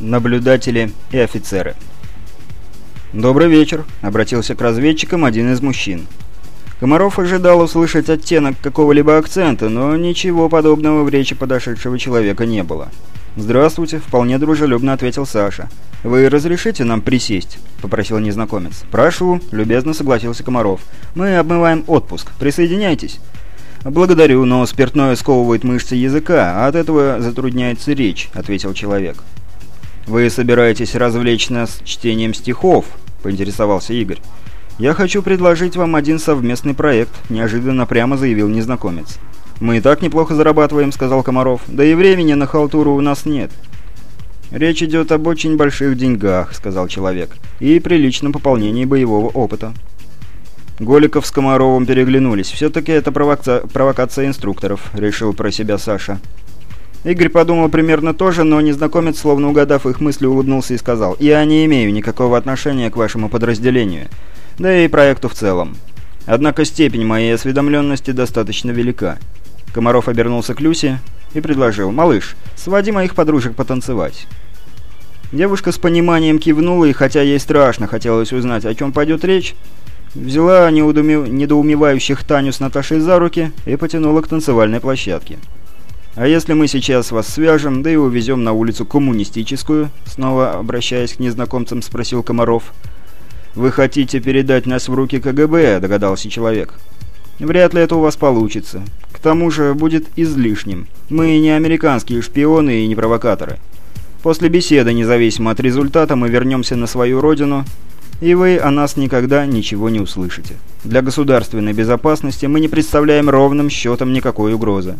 наблюдатели и офицеры. «Добрый вечер», — обратился к разведчикам один из мужчин. Комаров ожидал услышать оттенок какого-либо акцента, но ничего подобного в речи подошедшего человека не было. «Здравствуйте», — вполне дружелюбно ответил Саша. «Вы разрешите нам присесть?» — попросил незнакомец. «Прошу», — любезно согласился Комаров. «Мы обмываем отпуск. Присоединяйтесь». «Благодарю, но спиртное сковывает мышцы языка, а от этого затрудняется речь», — ответил человек. «Вы собираетесь развлечь нас чтением стихов?» — поинтересовался Игорь. «Я хочу предложить вам один совместный проект», — неожиданно прямо заявил незнакомец. «Мы и так неплохо зарабатываем», — сказал Комаров. «Да и времени на халтуру у нас нет». «Речь идет об очень больших деньгах», — сказал человек, — «и приличном пополнении боевого опыта». Голиков с Комаровым переглянулись. «Все-таки это провока... провокация инструкторов», — решил про себя Саша. Игорь подумал примерно то же, но незнакомец, словно угадав их мысли, улыбнулся и сказал, «Я не имею никакого отношения к вашему подразделению, да и проекту в целом. Однако степень моей осведомленности достаточно велика». Комаров обернулся к Люсе и предложил, «Малыш, своди моих подружек потанцевать». Девушка с пониманием кивнула, и хотя ей страшно хотелось узнать, о чем пойдет речь, взяла недоумевающих Таню с Наташей за руки и потянула к танцевальной площадке. «А если мы сейчас вас свяжем, да и увезем на улицу коммунистическую?» Снова обращаясь к незнакомцам, спросил Комаров. «Вы хотите передать нас в руки КГБ?» – догадался человек. «Вряд ли это у вас получится. К тому же будет излишним. Мы не американские шпионы и не провокаторы. После беседы, независимо от результата, мы вернемся на свою родину, и вы о нас никогда ничего не услышите. Для государственной безопасности мы не представляем ровным счетом никакой угрозы.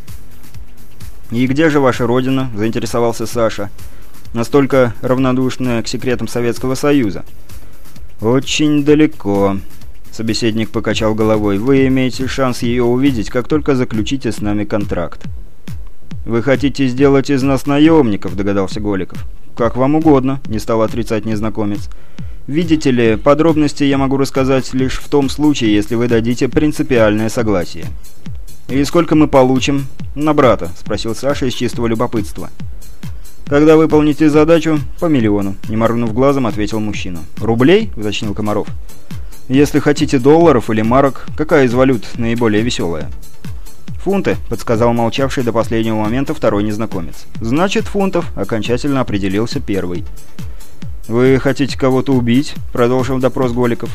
«И где же ваша родина?» – заинтересовался Саша, настолько равнодушная к секретам Советского Союза. «Очень далеко», – собеседник покачал головой. «Вы имеете шанс ее увидеть, как только заключите с нами контракт». «Вы хотите сделать из нас наемников?» – догадался Голиков. «Как вам угодно», – не стал отрицать незнакомец. «Видите ли, подробности я могу рассказать лишь в том случае, если вы дадите принципиальное согласие». «И сколько мы получим?» «На брата», — спросил Саша из чистого любопытства. «Когда выполните задачу, по миллиону», — не моргнув глазом, ответил мужчина. «Рублей?» — уточнил Комаров. «Если хотите долларов или марок, какая из валют наиболее веселая?» «Фунты», — подсказал молчавший до последнего момента второй незнакомец. «Значит, фунтов», — окончательно определился первый. «Вы хотите кого-то убить?» — продолжил допрос Голиков.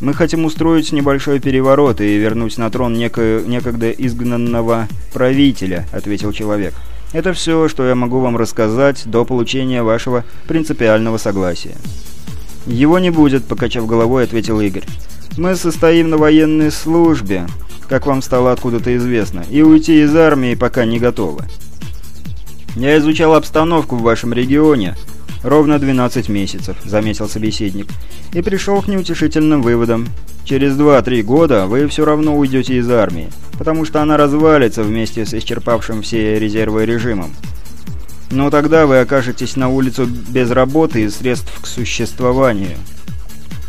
Мы хотим устроить небольшой переворот и вернуть на трон неко... некогда изгнанного правителя», — ответил человек. «Это все, что я могу вам рассказать до получения вашего принципиального согласия». «Его не будет», — покачав головой, ответил Игорь. «Мы состоим на военной службе, как вам стало откуда-то известно, и уйти из армии пока не готовы. Я изучал обстановку в вашем регионе, «Ровно 12 месяцев», — заметил собеседник, и пришел к неутешительным выводам. «Через 2-3 года вы все равно уйдете из армии, потому что она развалится вместе с исчерпавшим все резервы режимом. Но тогда вы окажетесь на улицу без работы и средств к существованию».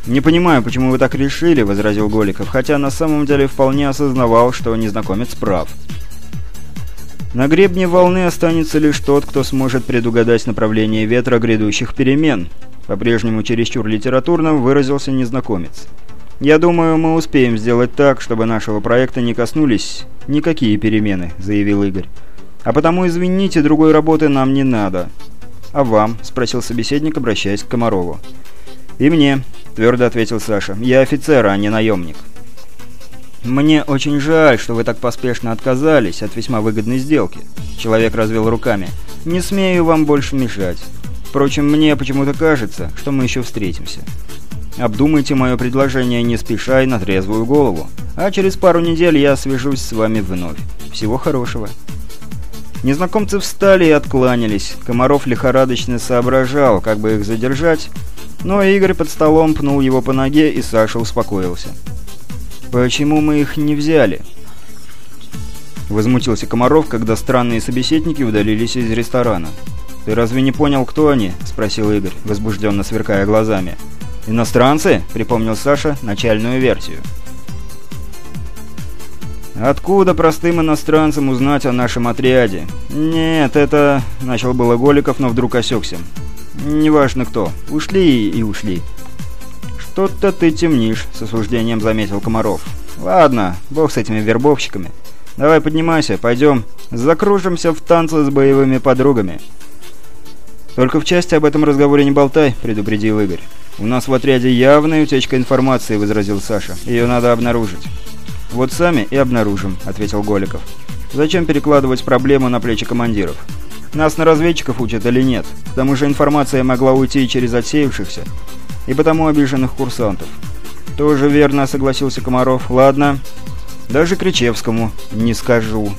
«Не понимаю, почему вы так решили», — возразил Голиков, хотя на самом деле вполне осознавал, что незнакомец прав. На гребне волны останется лишь тот, кто сможет предугадать направление ветра грядущих перемен. По-прежнему чересчур литературно выразился незнакомец. «Я думаю, мы успеем сделать так, чтобы нашего проекта не коснулись никакие перемены», — заявил Игорь. «А потому, извините, другой работы нам не надо». «А вам?» — спросил собеседник, обращаясь к Комарову. «И мне», — твердо ответил Саша. «Я офицер, а не наемник». «Мне очень жаль, что вы так поспешно отказались от весьма выгодной сделки». Человек развел руками. «Не смею вам больше мешать. Впрочем, мне почему-то кажется, что мы еще встретимся. Обдумайте мое предложение не спеша и на трезвую голову. А через пару недель я свяжусь с вами вновь. Всего хорошего». Незнакомцы встали и откланялись. Комаров лихорадочно соображал, как бы их задержать, но Игорь под столом пнул его по ноге, и Саша успокоился. «Почему мы их не взяли?» Возмутился Комаров, когда странные собеседники удалились из ресторана. «Ты разве не понял, кто они?» – спросил Игорь, возбужденно сверкая глазами. «Иностранцы?» – припомнил Саша начальную версию. «Откуда простым иностранцам узнать о нашем отряде?» «Нет, это...» – начал было Голиков, но вдруг осекся. Неважно кто. Ушли и ушли. «Что-то ты темнишь», — с осуждением заметил Комаров. «Ладно, бог с этими вербовщиками. Давай поднимайся, пойдем, закружимся в танце с боевыми подругами». «Только в части об этом разговоре не болтай», — предупредил Игорь. «У нас в отряде явная утечка информации», — возразил Саша. «Ее надо обнаружить». «Вот сами и обнаружим», — ответил Голиков. «Зачем перекладывать проблему на плечи командиров? Нас на разведчиков учат или нет? К тому же информация могла уйти через отсеявшихся и потому обиженных курсантов. «Тоже верно», — согласился Комаров. «Ладно, даже Кричевскому не скажу».